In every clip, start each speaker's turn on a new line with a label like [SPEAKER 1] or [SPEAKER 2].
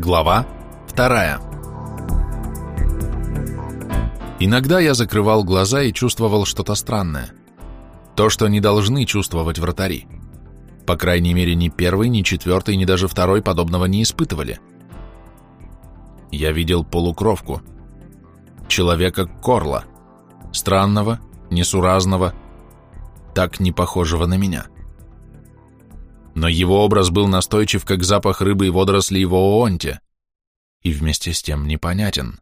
[SPEAKER 1] Глава вторая. Иногда я закрывал глаза и чувствовал что-то странное. То, что не должны чувствовать вратари. По крайней мере, ни первый, ни четвертый, ни даже второй подобного не испытывали. Я видел полукровку. Человека Корла. Странного, несуразного, так не похожего на меня. — но его образ был настойчив, как запах рыбы и водорослей в Оонте, и вместе с тем непонятен.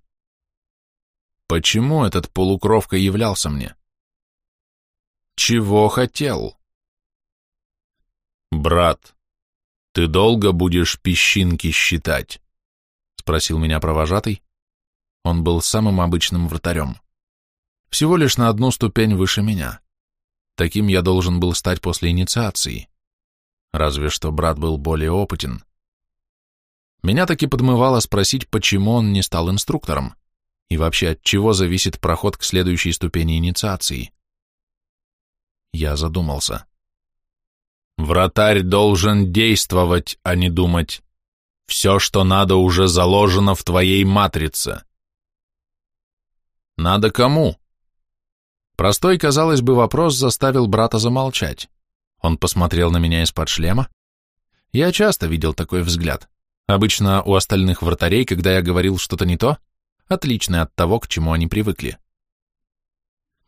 [SPEAKER 1] Почему этот полукровка являлся мне? Чего хотел? «Брат, ты долго будешь песчинки считать?» — спросил меня провожатый. Он был самым обычным вратарем. Всего лишь на одну ступень выше меня. Таким я должен был стать после инициации разве что брат был более опытен. Меня таки подмывало спросить, почему он не стал инструктором, и вообще от чего зависит проход к следующей ступени инициации. Я задумался. Вратарь должен действовать, а не думать. Все, что надо, уже заложено в твоей матрице. Надо кому? Простой, казалось бы, вопрос заставил брата замолчать. Он посмотрел на меня из-под шлема. Я часто видел такой взгляд. Обычно у остальных вратарей, когда я говорил что-то не то, отличное от того, к чему они привыкли.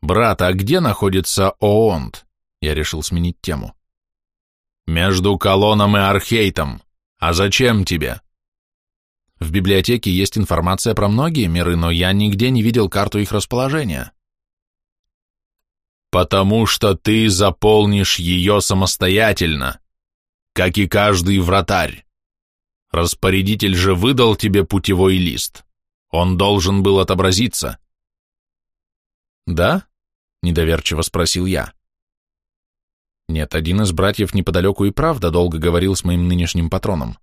[SPEAKER 1] «Брат, а где находится Оонт?» Я решил сменить тему. «Между Колоном и Архейтом. А зачем тебе?» В библиотеке есть информация про многие миры, но я нигде не видел карту их расположения. Потому что ты заполнишь ее самостоятельно, как и каждый вратарь. Распорядитель же выдал тебе путевой лист. Он должен был отобразиться. Да? Недоверчиво спросил я. Нет, один из братьев неподалеку и правда долго говорил с моим нынешним патроном,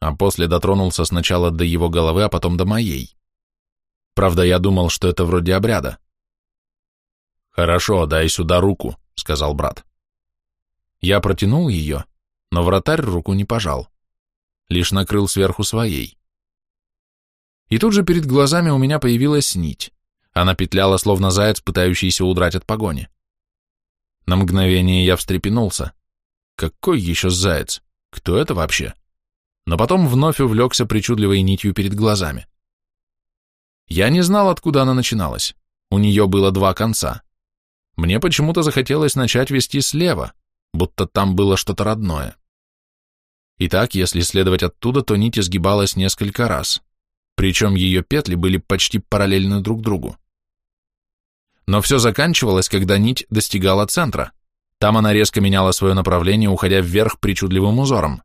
[SPEAKER 1] а после дотронулся сначала до его головы, а потом до моей. Правда, я думал, что это вроде обряда. «Хорошо, дай сюда руку», — сказал брат. Я протянул ее, но вратарь руку не пожал, лишь накрыл сверху своей. И тут же перед глазами у меня появилась нить. Она петляла, словно заяц, пытающийся удрать от погони. На мгновение я встрепенулся. Какой еще заяц? Кто это вообще? Но потом вновь увлекся причудливой нитью перед глазами. Я не знал, откуда она начиналась. У нее было два конца. Мне почему-то захотелось начать вести слева, будто там было что-то родное. Итак, если следовать оттуда, то нить изгибалась несколько раз, причем ее петли были почти параллельны друг другу. Но все заканчивалось, когда нить достигала центра. Там она резко меняла свое направление, уходя вверх причудливым узором.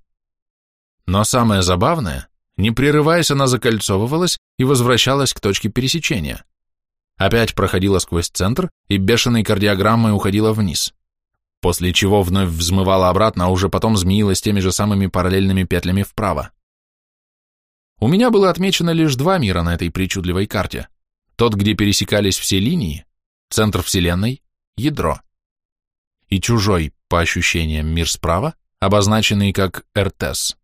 [SPEAKER 1] Но самое забавное, не прерываясь, она закольцовывалась и возвращалась к точке пересечения опять проходила сквозь центр и бешеной кардиограммой уходила вниз, после чего вновь взмывала обратно, а уже потом змеилась теми же самыми параллельными петлями вправо. У меня было отмечено лишь два мира на этой причудливой карте. Тот, где пересекались все линии, центр Вселенной, ядро. И чужой, по ощущениям, мир справа, обозначенный как РТС.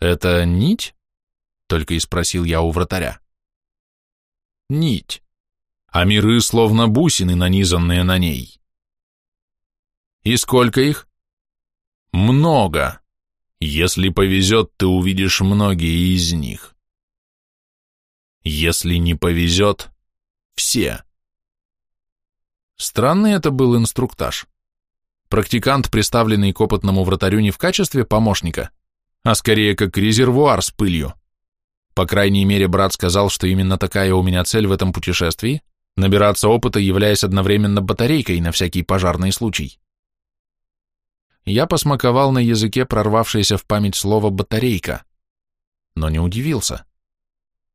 [SPEAKER 1] «Это нить?» — только и спросил я у вратаря нить, а миры словно бусины, нанизанные на ней. И сколько их? Много. Если повезет, ты увидишь многие из них. Если не повезет, все. Странный это был инструктаж. Практикант, приставленный к опытному вратарю не в качестве помощника, а скорее как резервуар с пылью. По крайней мере, брат сказал, что именно такая у меня цель в этом путешествии – набираться опыта, являясь одновременно батарейкой на всякий пожарный случай. Я посмаковал на языке прорвавшееся в память слово «батарейка», но не удивился.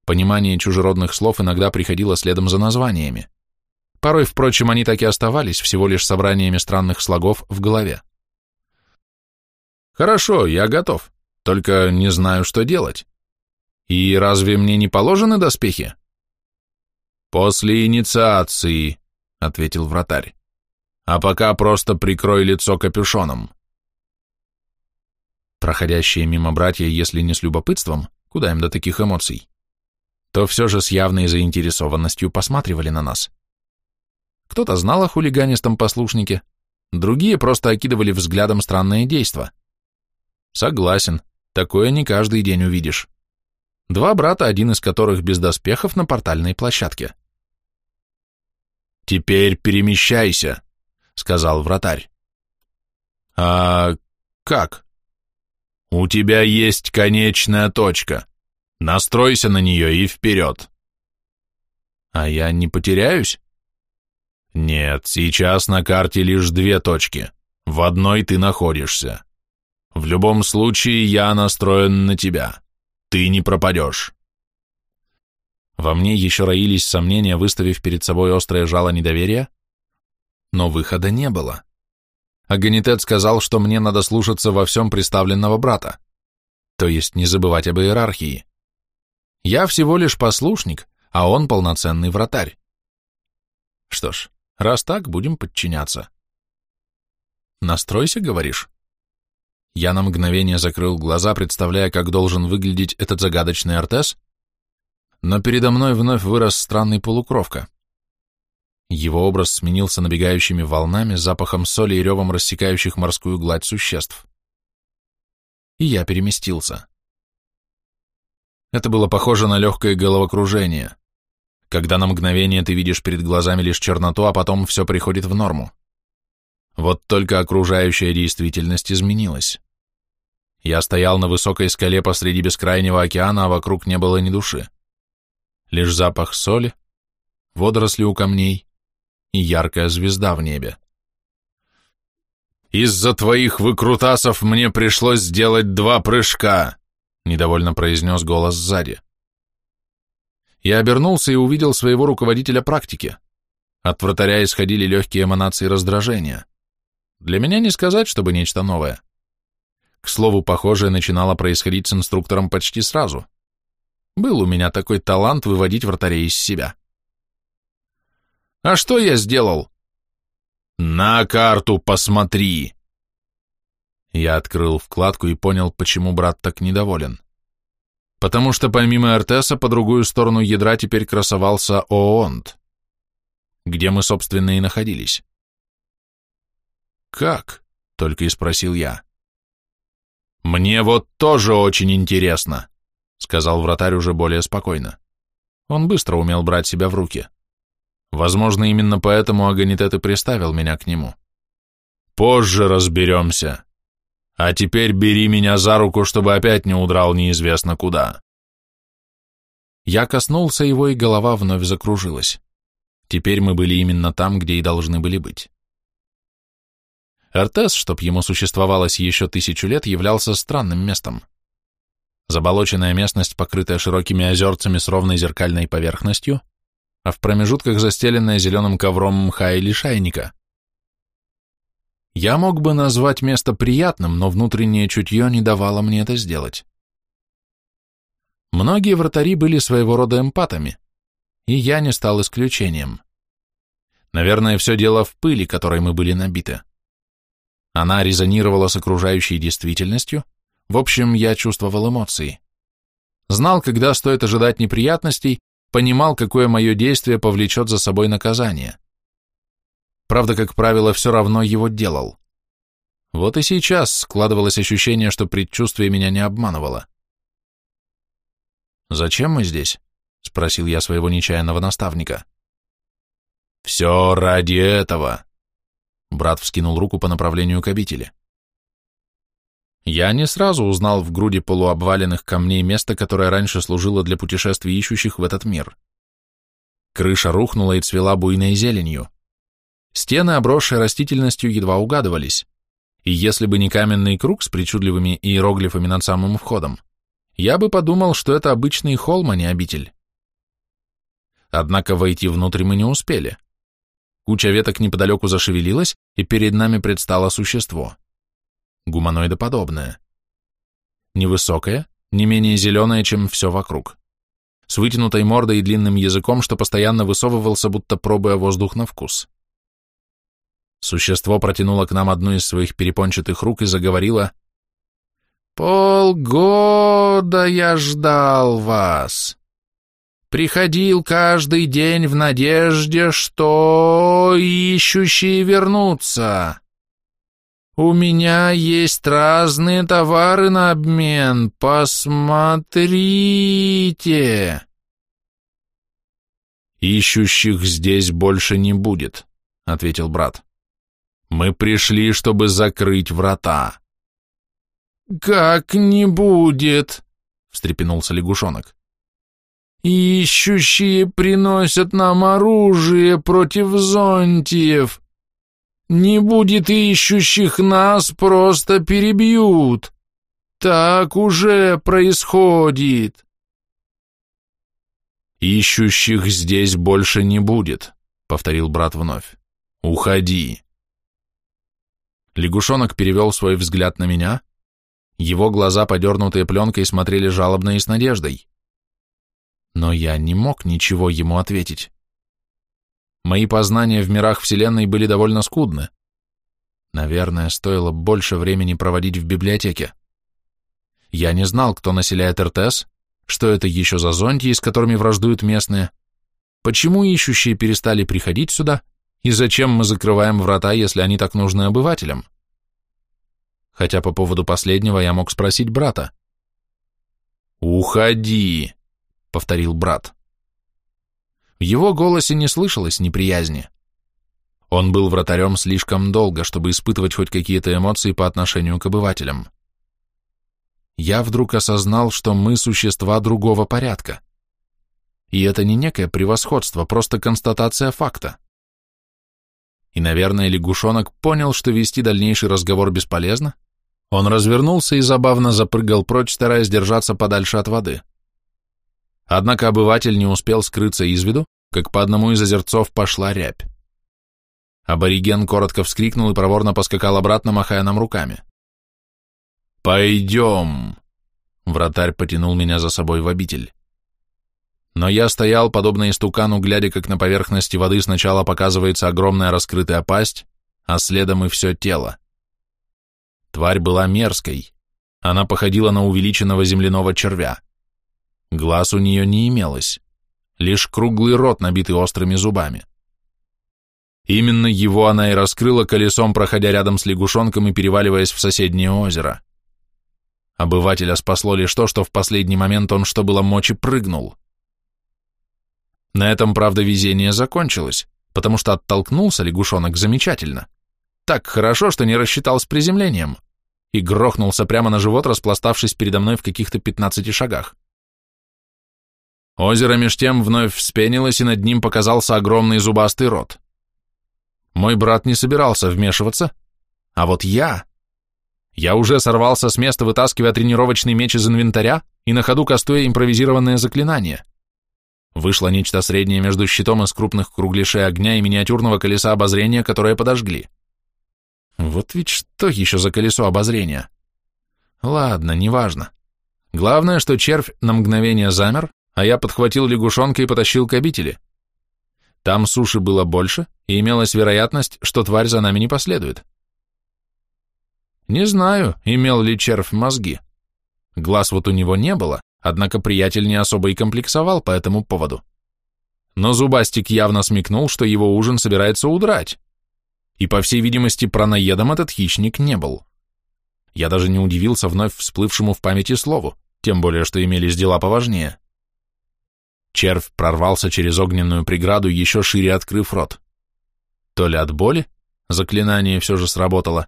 [SPEAKER 1] Понимание чужеродных слов иногда приходило следом за названиями. Порой, впрочем, они так и оставались всего лишь собраниями странных слогов в голове. «Хорошо, я готов, только не знаю, что делать». И разве мне не положены доспехи? После инициации, ответил вратарь. А пока просто прикрой лицо капюшоном. Проходящие мимо братья, если не с любопытством, куда им до таких эмоций, то все же с явной заинтересованностью посматривали на нас. Кто-то знал о хулиганистом послушнике, другие просто окидывали взглядом странное действо. Согласен, такое не каждый день увидишь. Два брата, один из которых без доспехов на портальной площадке. «Теперь перемещайся», — сказал вратарь. «А как?» «У тебя есть конечная точка. Настройся на нее и вперед». «А я не потеряюсь?» «Нет, сейчас на карте лишь две точки. В одной ты находишься. В любом случае я настроен на тебя. Ты не пропадешь». Во мне еще роились сомнения, выставив перед собой острое жало недоверия, но выхода не было. Аганитет сказал, что мне надо слушаться во всем представленного брата, то есть не забывать об иерархии. Я всего лишь послушник, а он полноценный вратарь. Что ж, раз так, будем подчиняться. Настройся, говоришь? Я на мгновение закрыл глаза, представляя, как должен выглядеть этот загадочный Артес, но передо мной вновь вырос странный полукровка. Его образ сменился набегающими волнами, запахом соли и ревом рассекающих морскую гладь существ. И я переместился. Это было похоже на легкое головокружение, когда на мгновение ты видишь перед глазами лишь черноту, а потом все приходит в норму. Вот только окружающая действительность изменилась. Я стоял на высокой скале посреди бескрайнего океана, а вокруг не было ни души лишь запах соли, водоросли у камней и яркая звезда в небе. «Из-за твоих выкрутасов мне пришлось сделать два прыжка», — недовольно произнес голос сзади. Я обернулся и увидел своего руководителя практики. От вратаря исходили легкие эманации раздражения. Для меня не сказать, чтобы нечто новое. К слову, похожее начинало происходить с инструктором почти сразу. Был у меня такой талант выводить вратарей из себя. А что я сделал? На карту посмотри. Я открыл вкладку и понял, почему брат так недоволен. Потому что помимо РТСа по другую сторону ядра теперь красовался ООНТ, где мы, собственно, и находились. «Как?» — только и спросил я. «Мне вот тоже очень интересно», сказал вратарь уже более спокойно. Он быстро умел брать себя в руки. Возможно, именно поэтому Аганитет и приставил меня к нему. Позже разберемся. А теперь бери меня за руку, чтобы опять не удрал неизвестно куда. Я коснулся его, и голова вновь закружилась. Теперь мы были именно там, где и должны были быть. Эртес, чтоб ему существовалось еще тысячу лет, являлся странным местом. Заболоченная местность, покрытая широкими озерцами с ровной зеркальной поверхностью, а в промежутках застеленная зеленым ковром мха или шайника. Я мог бы назвать место приятным, но внутреннее чутье не давало мне это сделать. Многие вратари были своего рода эмпатами, и я не стал исключением. Наверное, все дело в пыли, которой мы были набиты. Она резонировала с окружающей действительностью, в общем, я чувствовал эмоции. Знал, когда стоит ожидать неприятностей, понимал, какое мое действие повлечет за собой наказание. Правда, как правило, все равно его делал. Вот и сейчас складывалось ощущение, что предчувствие меня не обманывало. «Зачем мы здесь?» — спросил я своего нечаянного наставника. «Все ради этого!» Брат вскинул руку по направлению к обители. Я не сразу узнал в груди полуобваленных камней место, которое раньше служило для путешествий ищущих в этот мир. Крыша рухнула и цвела буйной зеленью. Стены, обросшие растительностью, едва угадывались. И если бы не каменный круг с причудливыми иероглифами над самым входом, я бы подумал, что это обычный холм, а не обитель. Однако войти внутрь мы не успели. Куча веток неподалеку зашевелилась, и перед нами предстало существо гуманоидоподобное. Невысокое, не менее зеленое, чем все вокруг. С вытянутой мордой и длинным языком, что постоянно высовывался, будто пробуя воздух на вкус. Существо протянуло к нам одну из своих перепончатых рук и заговорило Полгода я ждал вас. Приходил каждый день в надежде, что ищущие вернутся. У меня есть разные товары на обмен. Посмотрите. Ищущих здесь больше не будет, ответил брат. Мы пришли, чтобы закрыть врата. Как не будет, встрепенулся лягушонок. Ищущие приносят нам оружие против зонтиев. Не будет ищущих нас, просто перебьют. Так уже происходит. Ищущих здесь больше не будет, повторил брат вновь. Уходи. Лягушонок перевел свой взгляд на меня. Его глаза, подернутые пленкой, смотрели жалобно и с надеждой но я не мог ничего ему ответить. Мои познания в мирах Вселенной были довольно скудны. Наверное, стоило больше времени проводить в библиотеке. Я не знал, кто населяет РТС, что это еще за зонтии, с которыми враждуют местные, почему ищущие перестали приходить сюда, и зачем мы закрываем врата, если они так нужны обывателям. Хотя по поводу последнего я мог спросить брата. «Уходи!» — повторил брат. В его голосе не слышалось неприязни. Он был вратарем слишком долго, чтобы испытывать хоть какие-то эмоции по отношению к обывателям. Я вдруг осознал, что мы существа другого порядка. И это не некое превосходство, просто констатация факта. И, наверное, лягушонок понял, что вести дальнейший разговор бесполезно. Он развернулся и забавно запрыгал прочь, стараясь держаться подальше от воды. Однако обыватель не успел скрыться из виду, как по одному из озерцов пошла рябь. Абориген коротко вскрикнул и проворно поскакал обратно, махая нам руками. «Пойдем!» Вратарь потянул меня за собой в обитель. Но я стоял, подобно истукану, глядя, как на поверхности воды сначала показывается огромная раскрытая пасть, а следом и все тело. Тварь была мерзкой. Она походила на увеличенного земляного червя. Глаз у нее не имелось, лишь круглый рот, набитый острыми зубами. Именно его она и раскрыла колесом, проходя рядом с лягушонком и переваливаясь в соседнее озеро. Обывателя спасло лишь то, что в последний момент он, что было мочи, прыгнул. На этом, правда, везение закончилось, потому что оттолкнулся лягушонок замечательно. Так хорошо, что не рассчитал с приземлением и грохнулся прямо на живот, распластавшись передо мной в каких-то пятнадцати шагах. Озеро меж тем вновь вспенилось, и над ним показался огромный зубастый рот. Мой брат не собирался вмешиваться, а вот я... Я уже сорвался с места, вытаскивая тренировочный меч из инвентаря и на ходу кастуя импровизированное заклинание. Вышло нечто среднее между щитом из крупных кругляшей огня и миниатюрного колеса обозрения, которое подожгли. Вот ведь что еще за колесо обозрения? Ладно, неважно. Главное, что червь на мгновение замер, а я подхватил лягушонка и потащил к обители. Там суши было больше, и имелась вероятность, что тварь за нами не последует. Не знаю, имел ли червь мозги. Глаз вот у него не было, однако приятель не особо и комплексовал по этому поводу. Но Зубастик явно смекнул, что его ужин собирается удрать. И, по всей видимости, пронаедом этот хищник не был. Я даже не удивился вновь всплывшему в памяти слову, тем более, что имелись дела поважнее. Червь прорвался через огненную преграду, еще шире открыв рот. То ли от боли, заклинание все же сработало,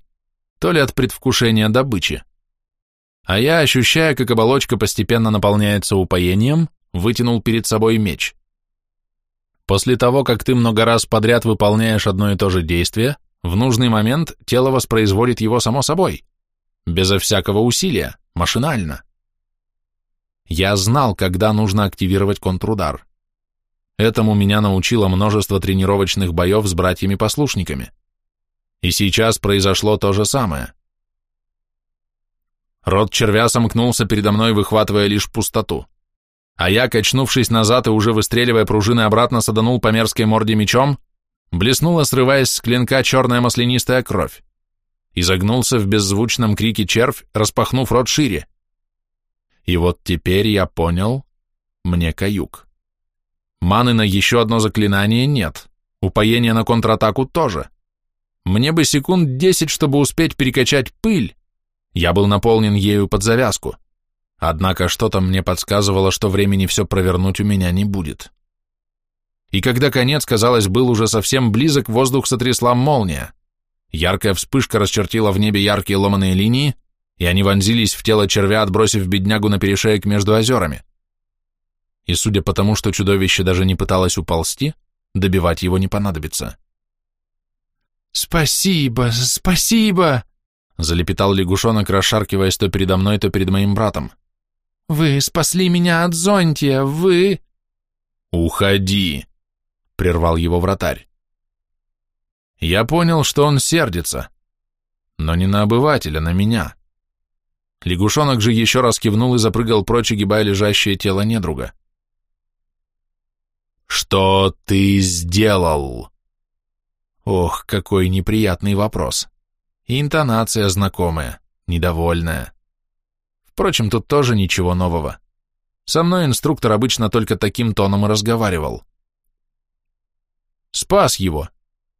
[SPEAKER 1] то ли от предвкушения добычи. А я, ощущая, как оболочка постепенно наполняется упоением, вытянул перед собой меч. После того, как ты много раз подряд выполняешь одно и то же действие, в нужный момент тело воспроизводит его само собой, безо всякого усилия, машинально. Я знал, когда нужно активировать контрудар. Этому меня научило множество тренировочных боев с братьями-послушниками. И сейчас произошло то же самое. Рот червя сомкнулся передо мной, выхватывая лишь пустоту. А я, качнувшись назад и уже выстреливая пружины обратно, саданул по мерзкой морде мечом, блеснула, срываясь с клинка черная маслянистая кровь. изогнулся в беззвучном крике червь, распахнув рот шире. И вот теперь я понял, мне каюк. Маны на еще одно заклинание нет, упоения на контратаку тоже. Мне бы секунд десять, чтобы успеть перекачать пыль. Я был наполнен ею под завязку. Однако что-то мне подсказывало, что времени все провернуть у меня не будет. И когда конец, казалось, был уже совсем близок, воздух сотрясла молния. Яркая вспышка расчертила в небе яркие ломаные линии, и они вонзились в тело червя, отбросив беднягу на перешеек между озерами. И судя по тому, что чудовище даже не пыталось уползти, добивать его не понадобится.
[SPEAKER 2] «Спасибо, спасибо!» — залепетал лягушонок, расшаркиваясь то передо мной, то перед моим братом. «Вы спасли меня от зонтия, вы...»
[SPEAKER 1] «Уходи!» — прервал его вратарь. Я понял, что он сердится, но не на обывателя, на меня. Лягушонок же еще раз кивнул и запрыгал прочь, огибая лежащее тело недруга. «Что ты сделал?» Ох, какой неприятный вопрос. И интонация знакомая, недовольная. Впрочем, тут тоже ничего нового. Со мной инструктор обычно только таким тоном и разговаривал. «Спас его»,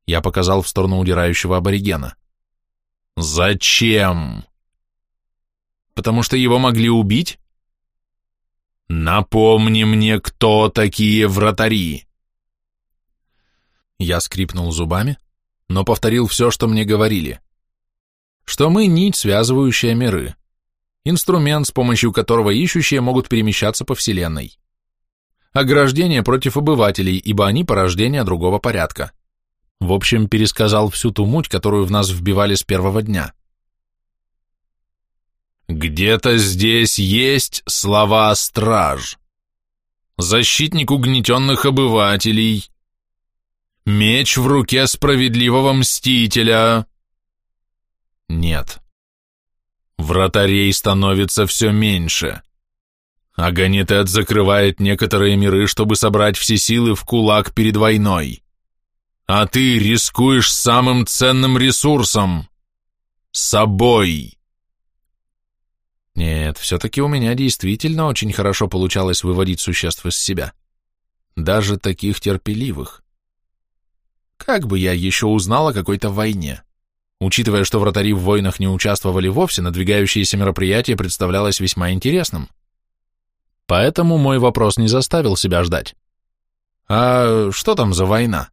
[SPEAKER 1] я показал в сторону удирающего аборигена. «Зачем?» «Потому что его могли убить?» «Напомни мне, кто такие вратари!» Я скрипнул зубами, но повторил все, что мне говорили. Что мы нить, связывающая миры. Инструмент, с помощью которого ищущие могут перемещаться по Вселенной. Ограждение против обывателей, ибо они порождение другого порядка. В общем, пересказал всю ту муть, которую в нас вбивали с первого дня. Где-то здесь есть слова «страж», «защитник угнетенных обывателей», «меч в руке справедливого мстителя». Нет. Вратарей становится все меньше. Аганитет закрывает некоторые миры, чтобы собрать все силы в кулак перед войной. А ты рискуешь самым ценным ресурсом — собой. Нет, все-таки у меня действительно очень хорошо получалось выводить существ из себя. Даже таких терпеливых. Как бы я еще узнал о какой-то войне? Учитывая, что вратари в войнах не участвовали вовсе, надвигающееся мероприятие представлялось весьма интересным. Поэтому мой вопрос не заставил себя ждать. А что там за война?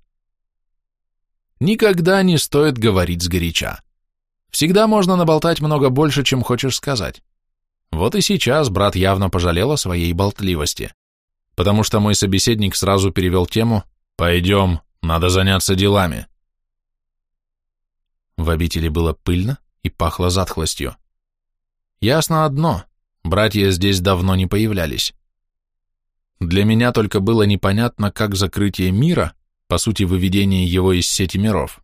[SPEAKER 1] Никогда не стоит говорить сгоряча. Всегда можно наболтать много больше, чем хочешь сказать. Вот и сейчас брат явно пожалел о своей болтливости, потому что мой собеседник сразу перевел тему «Пойдем, надо заняться делами». В обители было пыльно и пахло затхлостью. Ясно одно, братья здесь давно не появлялись. Для меня только было непонятно, как закрытие мира по сути выведение его из сети миров,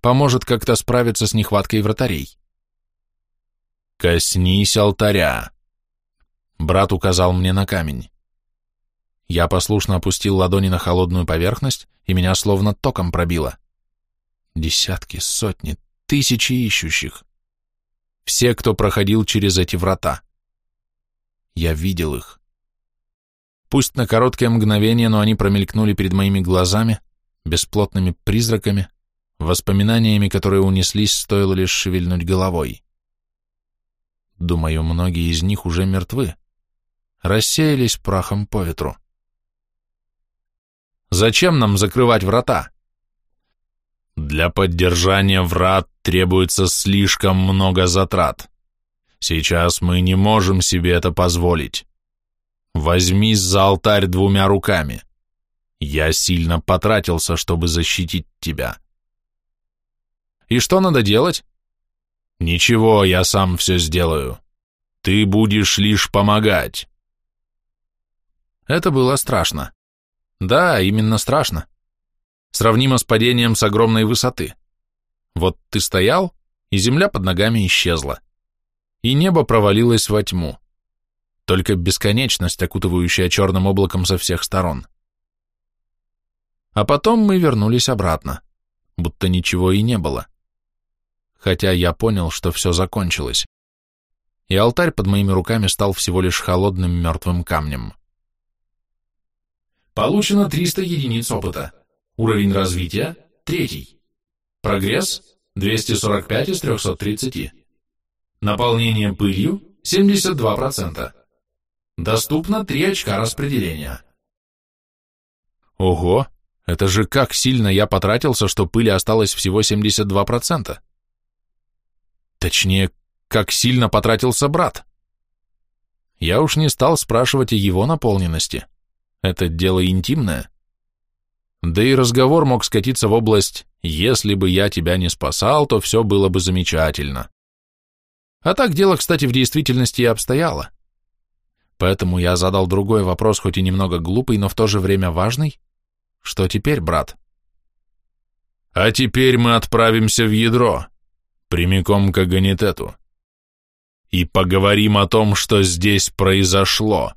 [SPEAKER 1] поможет как-то справиться с нехваткой вратарей. «Коснись алтаря!» Брат указал мне на камень. Я послушно опустил ладони на холодную поверхность, и меня словно током пробило. Десятки, сотни, тысячи ищущих. Все, кто проходил через эти врата. Я видел их. Пусть на короткое мгновение, но они промелькнули перед моими глазами, бесплотными призраками, воспоминаниями, которые унеслись, стоило лишь шевельнуть головой. Думаю, многие из них уже мертвы, рассеялись прахом по ветру. Зачем нам закрывать врата? Для поддержания врат требуется слишком много затрат. Сейчас мы не можем себе это позволить. Возьмись за алтарь двумя руками. Я сильно потратился, чтобы защитить тебя. И что надо делать? Ничего, я сам все сделаю. Ты будешь лишь помогать. Это было страшно. Да, именно страшно. Сравнимо с падением с огромной высоты. Вот ты стоял, и земля под ногами исчезла. И небо провалилось во тьму. Только бесконечность, окутывающая черным облаком со всех сторон. А потом мы вернулись обратно, будто ничего и не было. Хотя я понял, что все закончилось. И алтарь под моими руками стал всего лишь холодным мертвым камнем.
[SPEAKER 3] Получено 300 единиц опыта. Уровень развития – третий. Прогресс – 245 из 330. Наполнение пылью – 72%. Доступно 3 очка распределения.
[SPEAKER 1] Ого, это же как сильно я потратился, что пыли осталось всего 72%. Точнее, как сильно потратился брат. Я уж не стал спрашивать о его наполненности. Это дело интимное. Да и разговор мог скатиться в область «если бы я тебя не спасал, то все было бы замечательно». А так дело, кстати, в действительности и обстояло. Поэтому я задал другой вопрос, хоть и немного глупый, но в то же время важный. Что теперь, брат? А теперь мы отправимся в ядро, прямиком к Аганитету, и поговорим о том, что здесь произошло,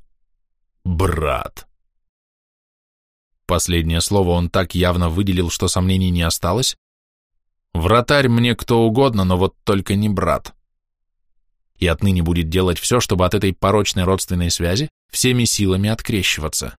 [SPEAKER 1] брат. Последнее слово он так явно выделил, что сомнений не осталось. Вратарь мне кто угодно, но вот только не брат. И отныне будет делать все, чтобы от этой порочной родственной связи всеми силами открещиваться.